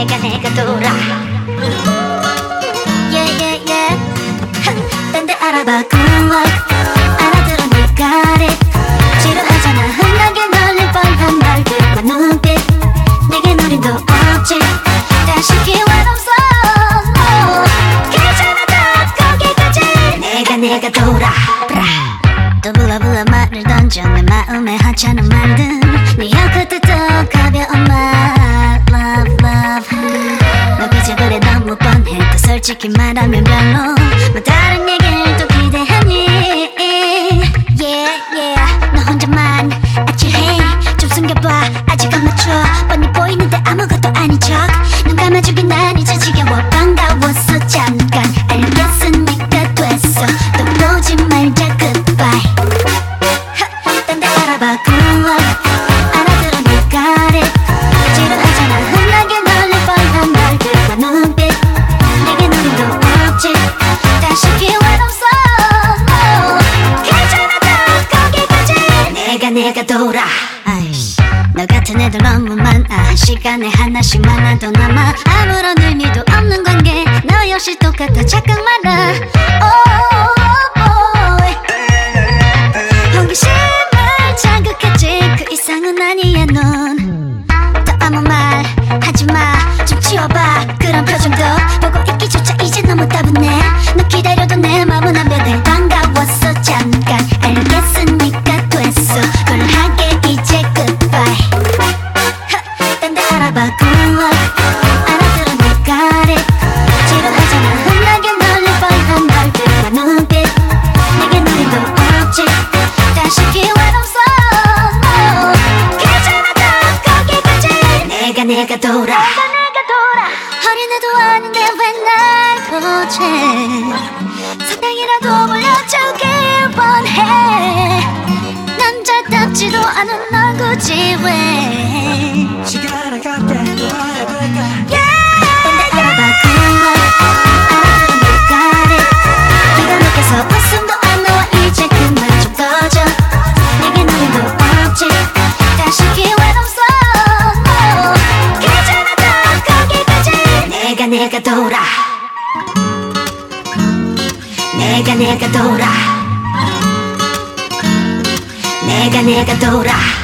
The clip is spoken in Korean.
내가 내가 돌아 Yeah yeah yeah. 알아봐 good luck 알아들어 네가 래 지루하잖아. 흔하게 널릴 뻔한 말들과 눈빛. 내게 노림도 없지. 다시 기회 없어. 내가 돌아 또 불러불러 말을 던져. 내 마음에 하찮은 말들 솔직히 말하면 별로 뭐 다른 얘기를 또 기대하니. Yeah yeah. 너 혼자만 아찔해. 좀 숨겨봐. 아직 안 맞춰. 뻔히 보이는데 아무것도 아닌 척눈 감아주긴 난 이제 지겨워. 반가웠어 잠깐 알겠으니까 됐어. 또 보지 말자. Goodbye. 딴데 알아봐. Good 내가 돌아 너 같은 애들 너무 많아 한 시간에 하나씩 만나도 남아 아무런 의미도 없는 관계 너 역시 똑같아 착각 oh, boy. 호기심을 자극했지 그 이상은 아니야 넌 내가 돌아. 내가 돌아. 어린애도 아닌데 왜날 보지? 사탕이라도 물려주길 원해. 남자답지도 않은 널 굳이 왜? 시간을 갖게 내가 돌아 내가 내가 돌아 내가 내가 돌아